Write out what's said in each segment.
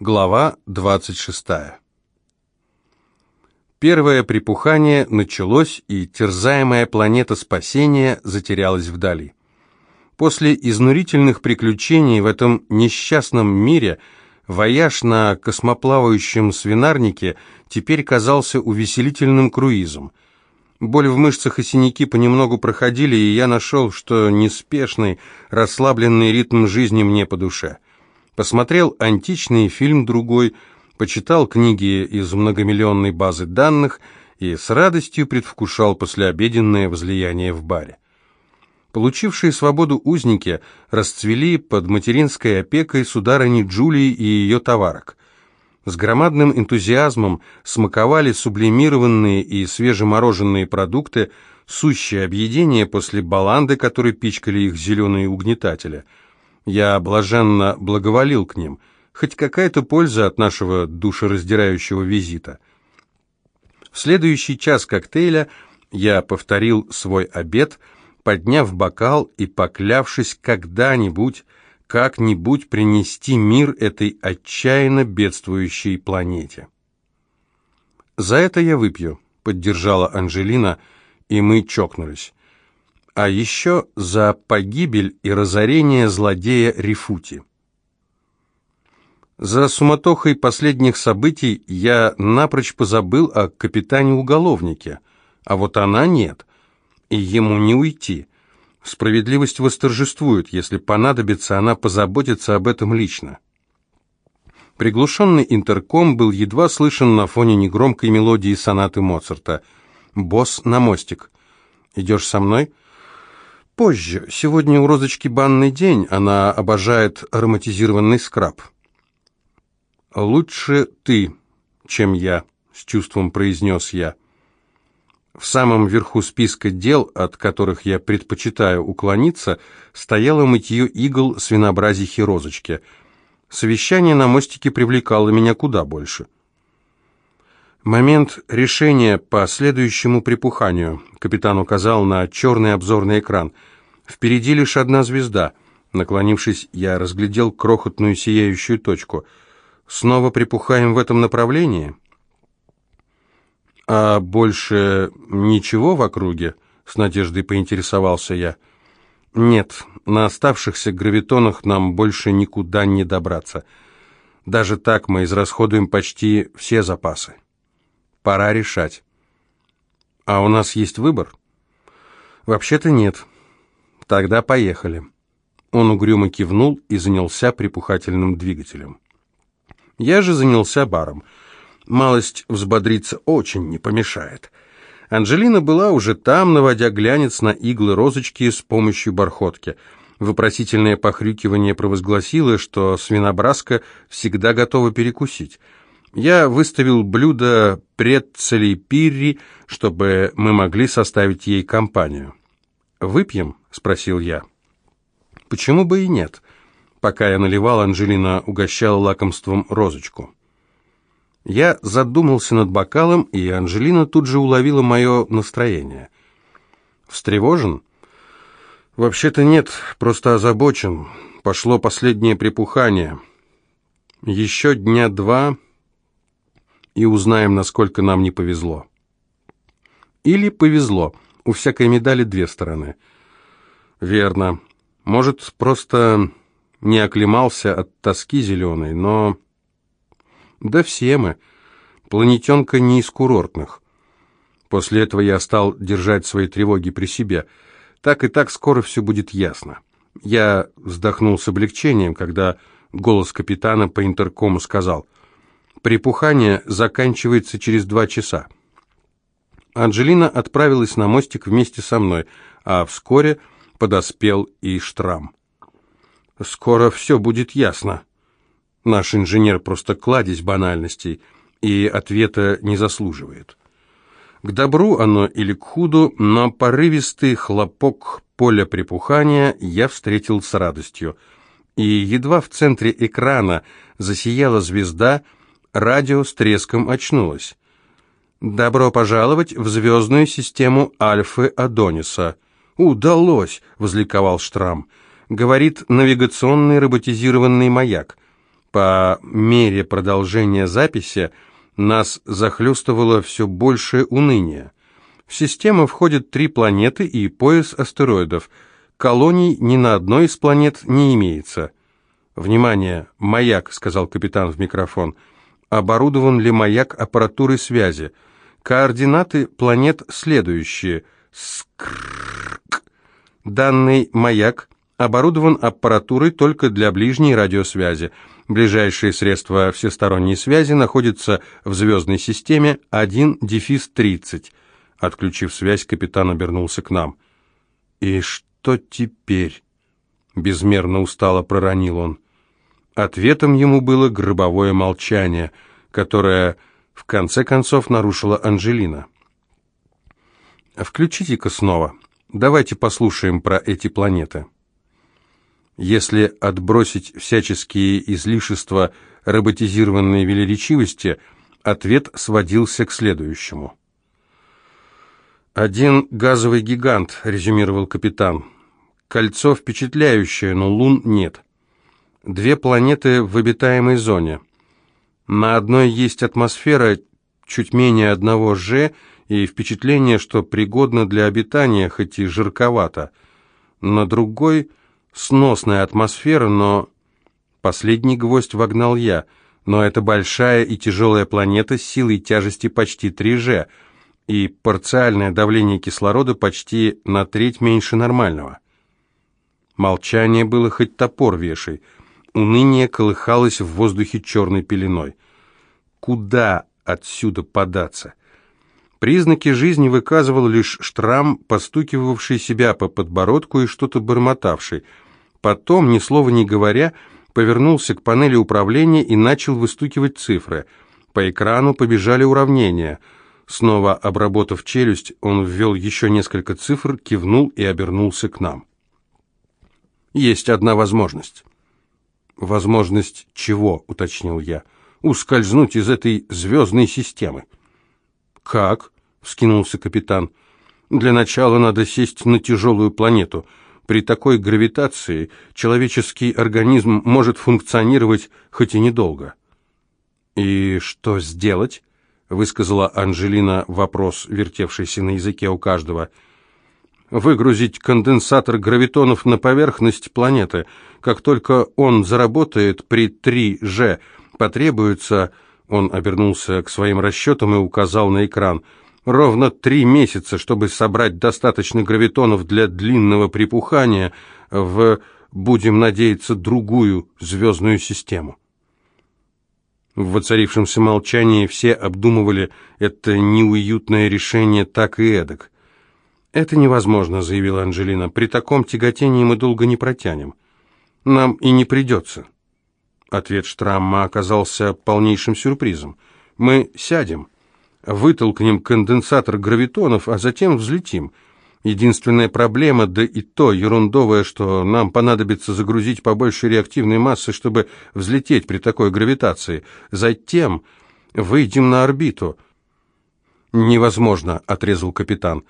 Глава 26. Первое припухание началось, и терзаемая планета спасения затерялась вдали. После изнурительных приключений в этом несчастном мире вояж на космоплавающем свинарнике теперь казался увеселительным круизом. Боль в мышцах и синяки понемногу проходили, и я нашел, что неспешный, расслабленный ритм жизни мне по душе – посмотрел античный фильм другой, почитал книги из многомиллионной базы данных и с радостью предвкушал послеобеденное возлияние в баре. Получившие свободу узники расцвели под материнской опекой сударыни Джулии и ее товарок. С громадным энтузиазмом смаковали сублимированные и свежемороженные продукты, сущее объедение после баланды, которые пичкали их зеленые угнетатели – я блаженно благоволил к ним. Хоть какая-то польза от нашего душераздирающего визита. В следующий час коктейля я повторил свой обед, подняв бокал и поклявшись когда-нибудь, как-нибудь принести мир этой отчаянно бедствующей планете. «За это я выпью», — поддержала Анжелина, и мы чокнулись а еще за погибель и разорение злодея Рифути. За суматохой последних событий я напрочь позабыл о капитане-уголовнике, а вот она нет, и ему не уйти. Справедливость восторжествует, если понадобится, она позаботится об этом лично. Приглушенный интерком был едва слышен на фоне негромкой мелодии сонаты Моцарта. «Босс на мостик. Идешь со мной?» Позже. Сегодня у Розочки банный день. Она обожает ароматизированный скраб. «Лучше ты, чем я», — с чувством произнес я. В самом верху списка дел, от которых я предпочитаю уклониться, стояло мытье игл свинообразихи Розочки. Совещание на мостике привлекало меня куда больше. Момент решения по следующему припуханию. Капитан указал на черный обзорный экран. Впереди лишь одна звезда. Наклонившись, я разглядел крохотную сияющую точку. Снова припухаем в этом направлении? А больше ничего в округе? С надеждой поинтересовался я. Нет, на оставшихся гравитонах нам больше никуда не добраться. Даже так мы израсходуем почти все запасы. Пора решать. А у нас есть выбор? Вообще-то нет. Тогда поехали. Он угрюмо кивнул и занялся припухательным двигателем. Я же занялся баром. Малость взбодриться очень не помешает. Анжелина была уже там, наводя глянец на иглы розочки с помощью бархотки. Вопросительное похрюкивание провозгласило, что свинобраска всегда готова перекусить. Я выставил блюдо предцелей пирри, чтобы мы могли составить ей компанию. «Выпьем?» — спросил я. «Почему бы и нет?» Пока я наливал, Анжелина угощала лакомством розочку. Я задумался над бокалом, и Анжелина тут же уловила мое настроение. «Встревожен?» «Вообще-то нет, просто озабочен. Пошло последнее припухание. Еще дня два, и узнаем, насколько нам не повезло. Или повезло. У всякой медали две стороны. Верно. Может, просто не оклемался от тоски зеленой, но... Да все мы. Планетенка не из курортных. После этого я стал держать свои тревоги при себе. Так и так скоро все будет ясно. Я вздохнул с облегчением, когда голос капитана по интеркому сказал — Припухание заканчивается через два часа. Анжелина отправилась на мостик вместе со мной, а вскоре подоспел и Штрам. «Скоро все будет ясно». Наш инженер просто кладезь банальностей и ответа не заслуживает. К добру оно или к худу, но порывистый хлопок поля припухания я встретил с радостью. И едва в центре экрана засияла звезда — Радио с треском очнулось. «Добро пожаловать в звездную систему Альфы Адониса». «Удалось!» — возликовал Штрам. «Говорит навигационный роботизированный маяк. По мере продолжения записи нас захлестывало все большее уныние. В систему входят три планеты и пояс астероидов. Колоний ни на одной из планет не имеется. «Внимание! Маяк!» — сказал капитан в микрофон. «Оборудован ли маяк аппаратурой связи? Координаты планет следующие. Скрк. Данный маяк оборудован аппаратурой только для ближней радиосвязи. Ближайшие средства всесторонней связи находятся в звездной системе 1-30. Отключив связь, капитан обернулся к нам. «И что теперь?» Безмерно устало проронил он. Ответом ему было гробовое молчание, которое в конце концов нарушила Анжелина. «Включите-ка снова. Давайте послушаем про эти планеты». Если отбросить всяческие излишества роботизированной велеречивости, ответ сводился к следующему. «Один газовый гигант», — резюмировал капитан. «Кольцо впечатляющее, но лун нет. Две планеты в обитаемой зоне. На одной есть атмосфера чуть менее одного Ж и впечатление, что пригодно для обитания, хоть и жарковато. На другой — сносная атмосфера, но... Последний гвоздь вогнал я, но это большая и тяжелая планета с силой тяжести почти 3G, и парциальное давление кислорода почти на треть меньше нормального. Молчание было хоть топор вешай, уныние колыхалось в воздухе черной пеленой. Куда отсюда податься? Признаки жизни выказывал лишь штрам, постукивавший себя по подбородку и что-то бормотавший – Потом, ни слова не говоря, повернулся к панели управления и начал выстукивать цифры. По экрану побежали уравнения. Снова обработав челюсть, он ввел еще несколько цифр, кивнул и обернулся к нам. «Есть одна возможность». «Возможность чего?» — уточнил я. «Ускользнуть из этой звездной системы». «Как?» — вскинулся капитан. «Для начала надо сесть на тяжелую планету». При такой гравитации человеческий организм может функционировать хоть и недолго. «И что сделать?» — высказала Анжелина вопрос, вертевшийся на языке у каждого. «Выгрузить конденсатор гравитонов на поверхность планеты. Как только он заработает при 3G, потребуется...» Он обернулся к своим расчетам и указал на экран — Ровно три месяца, чтобы собрать достаточно гравитонов для длинного припухания в, будем надеяться, другую звездную систему. В воцарившемся молчании все обдумывали это неуютное решение так и эдак. «Это невозможно», — заявила Анжелина. «При таком тяготении мы долго не протянем. Нам и не придется». Ответ Штрамма оказался полнейшим сюрпризом. «Мы сядем» вытолкнем конденсатор гравитонов, а затем взлетим. Единственная проблема, да и то ерундовая, что нам понадобится загрузить побольше реактивной массы, чтобы взлететь при такой гравитации. Затем выйдем на орбиту. «Невозможно», — отрезал капитан.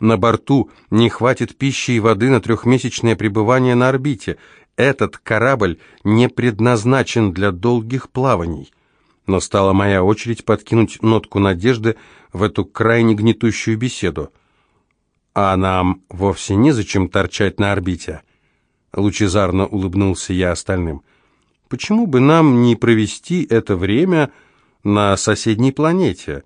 «На борту не хватит пищи и воды на трехмесячное пребывание на орбите. Этот корабль не предназначен для долгих плаваний» но стала моя очередь подкинуть нотку надежды в эту крайне гнетущую беседу. «А нам вовсе незачем торчать на орбите?» Лучезарно улыбнулся я остальным. «Почему бы нам не провести это время на соседней планете?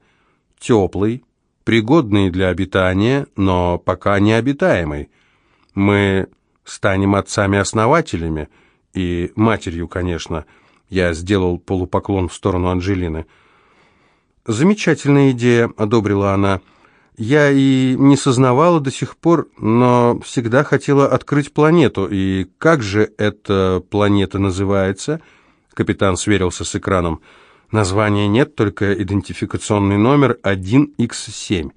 Теплой, пригодной для обитания, но пока необитаемой. Мы станем отцами-основателями и матерью, конечно». Я сделал полупоклон в сторону Анжелины. «Замечательная идея», — одобрила она. «Я и не сознавала до сих пор, но всегда хотела открыть планету. И как же эта планета называется?» Капитан сверился с экраном. «Названия нет, только идентификационный номер 1Х7».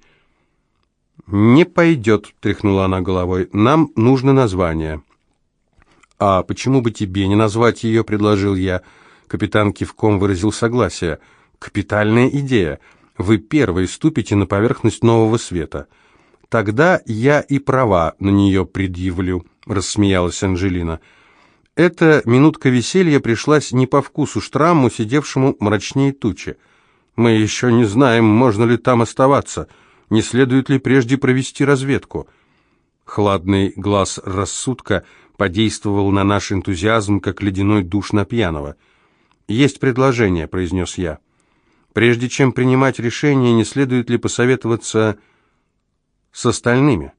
«Не пойдет», — тряхнула она головой. «Нам нужно название». «А почему бы тебе не назвать ее?» — предложил я. Капитан кивком выразил согласие. «Капитальная идея. Вы первые ступите на поверхность нового света». «Тогда я и права на нее предъявлю», — рассмеялась Анжелина. Эта минутка веселья пришлась не по вкусу Штрамму, сидевшему мрачнее тучи. «Мы еще не знаем, можно ли там оставаться, не следует ли прежде провести разведку». Хладный глаз рассудка подействовал на наш энтузиазм, как ледяной душ на пьяного. «Есть предложение», — произнес я. «Прежде чем принимать решение, не следует ли посоветоваться с остальными?»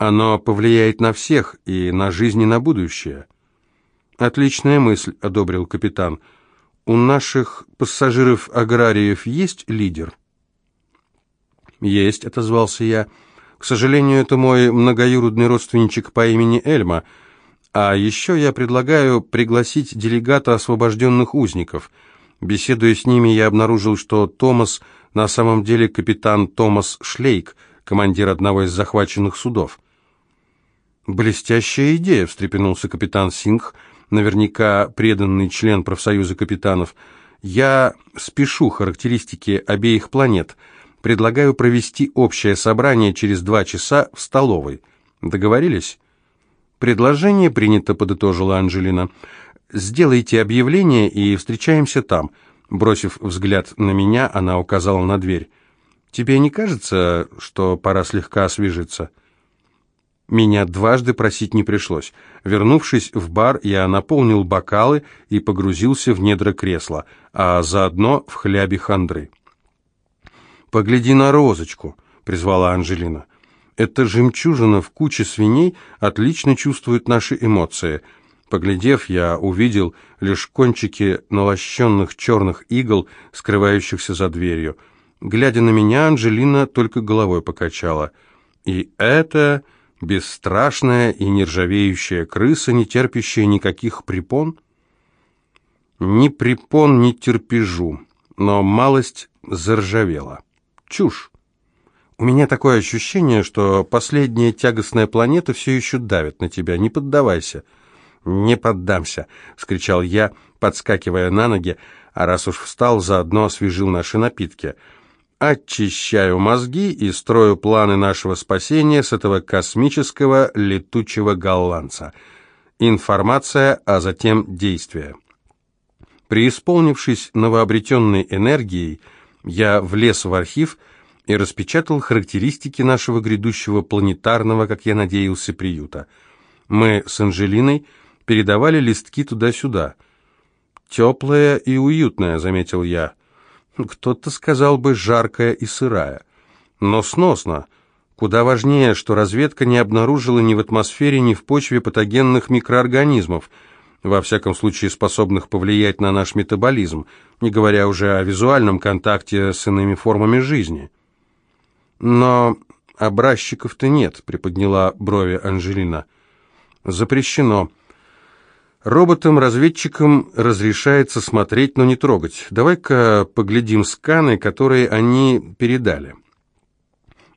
Оно повлияет на всех и на жизнь и на будущее. Отличная мысль, одобрил капитан. У наших пассажиров-аграриев есть лидер? Есть, отозвался я. К сожалению, это мой многоюродный родственничек по имени Эльма. А еще я предлагаю пригласить делегата освобожденных узников. Беседуя с ними, я обнаружил, что Томас на самом деле капитан Томас Шлейк, командир одного из захваченных судов. «Блестящая идея», — встрепенулся капитан Сингх, наверняка преданный член профсоюза капитанов. «Я спешу характеристики обеих планет. Предлагаю провести общее собрание через два часа в столовой. Договорились?» «Предложение принято», — подытожила Анжелина. «Сделайте объявление и встречаемся там». Бросив взгляд на меня, она указала на дверь. «Тебе не кажется, что пора слегка освежиться?» Меня дважды просить не пришлось. Вернувшись в бар, я наполнил бокалы и погрузился в недра кресла, а заодно в хлябе хандры. «Погляди на розочку», — призвала Анжелина. «Эта жемчужина в куче свиней отлично чувствует наши эмоции». Поглядев, я увидел лишь кончики налощенных черных игл, скрывающихся за дверью. Глядя на меня, Анжелина только головой покачала. «И это...» Бесстрашная и нержавеющая крыса, не терпящая никаких препон? Ни препон, ни терпежу, но малость заржавела. Чушь. У меня такое ощущение, что последняя тягостная планета все еще давит на тебя. Не поддавайся. Не поддамся, скричал я, подскакивая на ноги, а раз уж встал, заодно освежил наши напитки — очищаю мозги и строю планы нашего спасения с этого космического летучего голландца. Информация, а затем действие. Преисполнившись новообретенной энергией, я влез в архив и распечатал характеристики нашего грядущего планетарного, как я надеялся, приюта. Мы с Анжелиной передавали листки туда-сюда. «Теплая и уютная», — заметил я. Кто-то сказал бы жаркая и сырая. Но сносно. Куда важнее, что разведка не обнаружила ни в атмосфере, ни в почве патогенных микроорганизмов, во всяком случае способных повлиять на наш метаболизм, не говоря уже о визуальном контакте с иными формами жизни. Но образчиков-то нет, приподняла брови Анжелина. Запрещено. Роботам-разведчикам разрешается смотреть, но не трогать. Давай-ка поглядим сканы, которые они передали.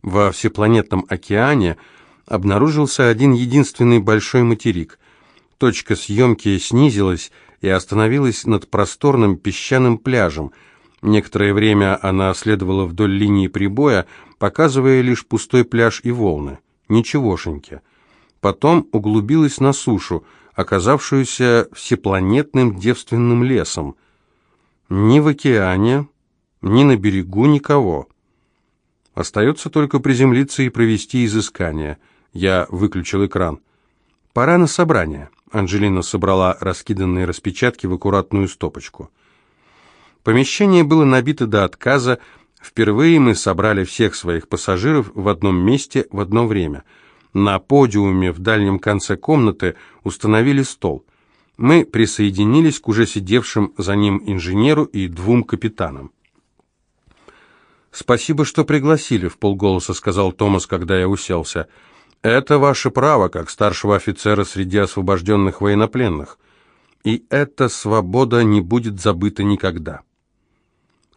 Во всепланетном океане обнаружился один единственный большой материк. Точка съемки снизилась и остановилась над просторным песчаным пляжем. Некоторое время она следовала вдоль линии прибоя, показывая лишь пустой пляж и волны. Ничегошеньки. Потом углубилась на сушу – оказавшуюся всепланетным девственным лесом. Ни в океане, ни на берегу никого. Остается только приземлиться и провести изыскание. Я выключил экран. «Пора на собрание». Анжелина собрала раскиданные распечатки в аккуратную стопочку. Помещение было набито до отказа. Впервые мы собрали всех своих пассажиров в одном месте в одно время – на подиуме в дальнем конце комнаты установили стол. Мы присоединились к уже сидевшим за ним инженеру и двум капитанам. «Спасибо, что пригласили», — в полголоса сказал Томас, когда я уселся. «Это ваше право, как старшего офицера среди освобожденных военнопленных. И эта свобода не будет забыта никогда».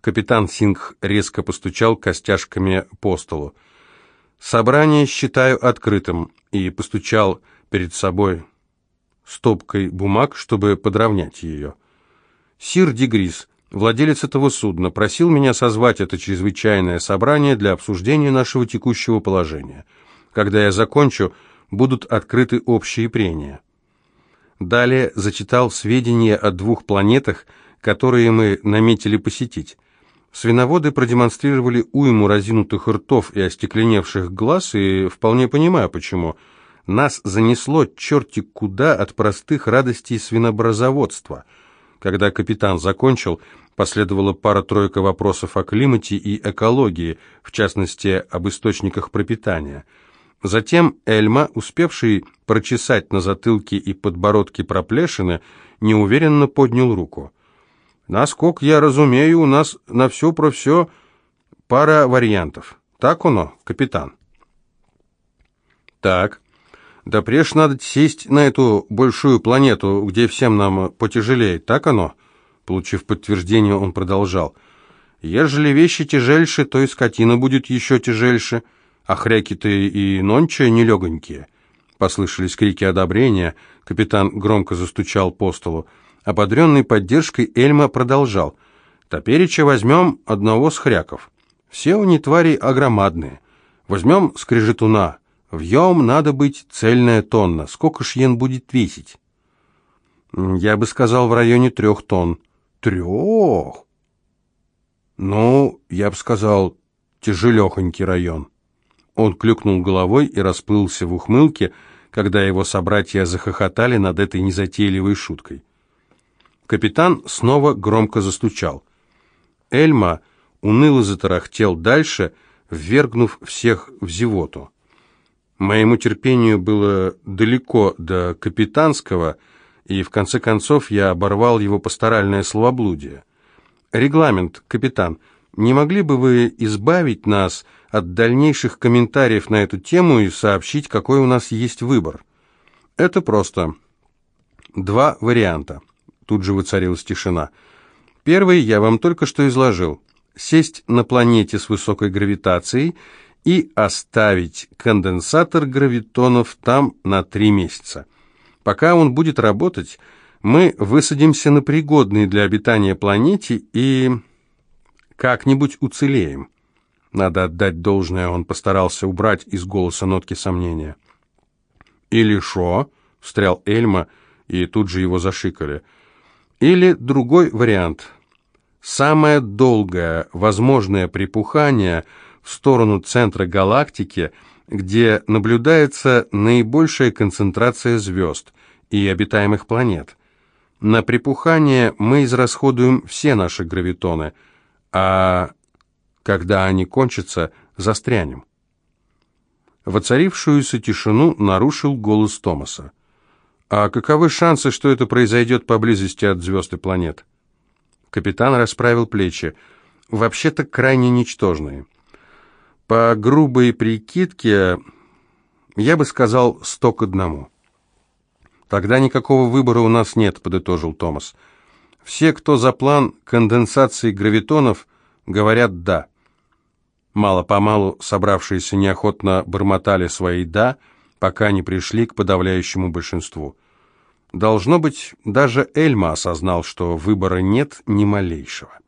Капитан Сингх резко постучал костяшками по столу. Собрание считаю открытым и постучал перед собой стопкой бумаг, чтобы подровнять ее. Сир Дегрис, владелец этого судна, просил меня созвать это чрезвычайное собрание для обсуждения нашего текущего положения. Когда я закончу, будут открыты общие прения. Далее зачитал сведения о двух планетах, которые мы наметили посетить. Свиноводы продемонстрировали уйму разинутых ртов и остекленевших глаз, и вполне понимаю, почему. Нас занесло черти куда от простых радостей свинобразоводства. Когда капитан закончил, последовала пара-тройка вопросов о климате и экологии, в частности, об источниках пропитания – Затем Эльма, успевший прочесать на затылке и подбородке проплешины, неуверенно поднял руку. «Насколько я разумею, у нас на все про все пара вариантов. Так оно, капитан?» «Так. Да прежде надо сесть на эту большую планету, где всем нам потяжелее. Так оно?» Получив подтверждение, он продолжал. «Ежели вещи тяжельше, то и скотина будет еще тяжельше» а хряки-то и нонче нелегонькие». Послышались крики одобрения, капитан громко застучал по столу. Ободренный поддержкой Эльма продолжал. «Топереча возьмем одного с хряков. Все они твари огромадные. Возьмем скрежетуна. Вьем надо быть цельная тонна. Сколько ж йен будет весить?» «Я бы сказал, в районе трех тонн». «Трех?» «Ну, я бы сказал, тяжелехонький район». Он клюкнул головой и расплылся в ухмылке, когда его собратья захохотали над этой незатейливой шуткой. Капитан снова громко застучал. Эльма уныло затарахтел дальше, ввергнув всех в зевоту. Моему терпению было далеко до капитанского, и в конце концов я оборвал его пасторальное словоблудие. «Регламент, капитан, не могли бы вы избавить нас от дальнейших комментариев на эту тему и сообщить, какой у нас есть выбор. Это просто. Два варианта. Тут же воцарилась тишина. Первый я вам только что изложил. Сесть на планете с высокой гравитацией и оставить конденсатор гравитонов там на три месяца. Пока он будет работать, мы высадимся на пригодной для обитания планете и как-нибудь уцелеем. Надо отдать должное, он постарался убрать из голоса нотки сомнения. «Или шо?» — встрял Эльма, и тут же его зашикали. «Или другой вариант. Самое долгое возможное припухание в сторону центра галактики, где наблюдается наибольшая концентрация звезд и обитаемых планет. На припухание мы израсходуем все наши гравитоны, а когда они кончатся, застрянем. Воцарившуюся тишину нарушил голос Томаса. «А каковы шансы, что это произойдет поблизости от звезд и планет?» Капитан расправил плечи. «Вообще-то крайне ничтожные. По грубой прикидке, я бы сказал, сто к одному». «Тогда никакого выбора у нас нет», — подытожил Томас. «Все, кто за план конденсации гравитонов, говорят «да». Мало-помалу собравшиеся неохотно бормотали свои «да», пока не пришли к подавляющему большинству. Должно быть, даже Эльма осознал, что выбора нет ни малейшего.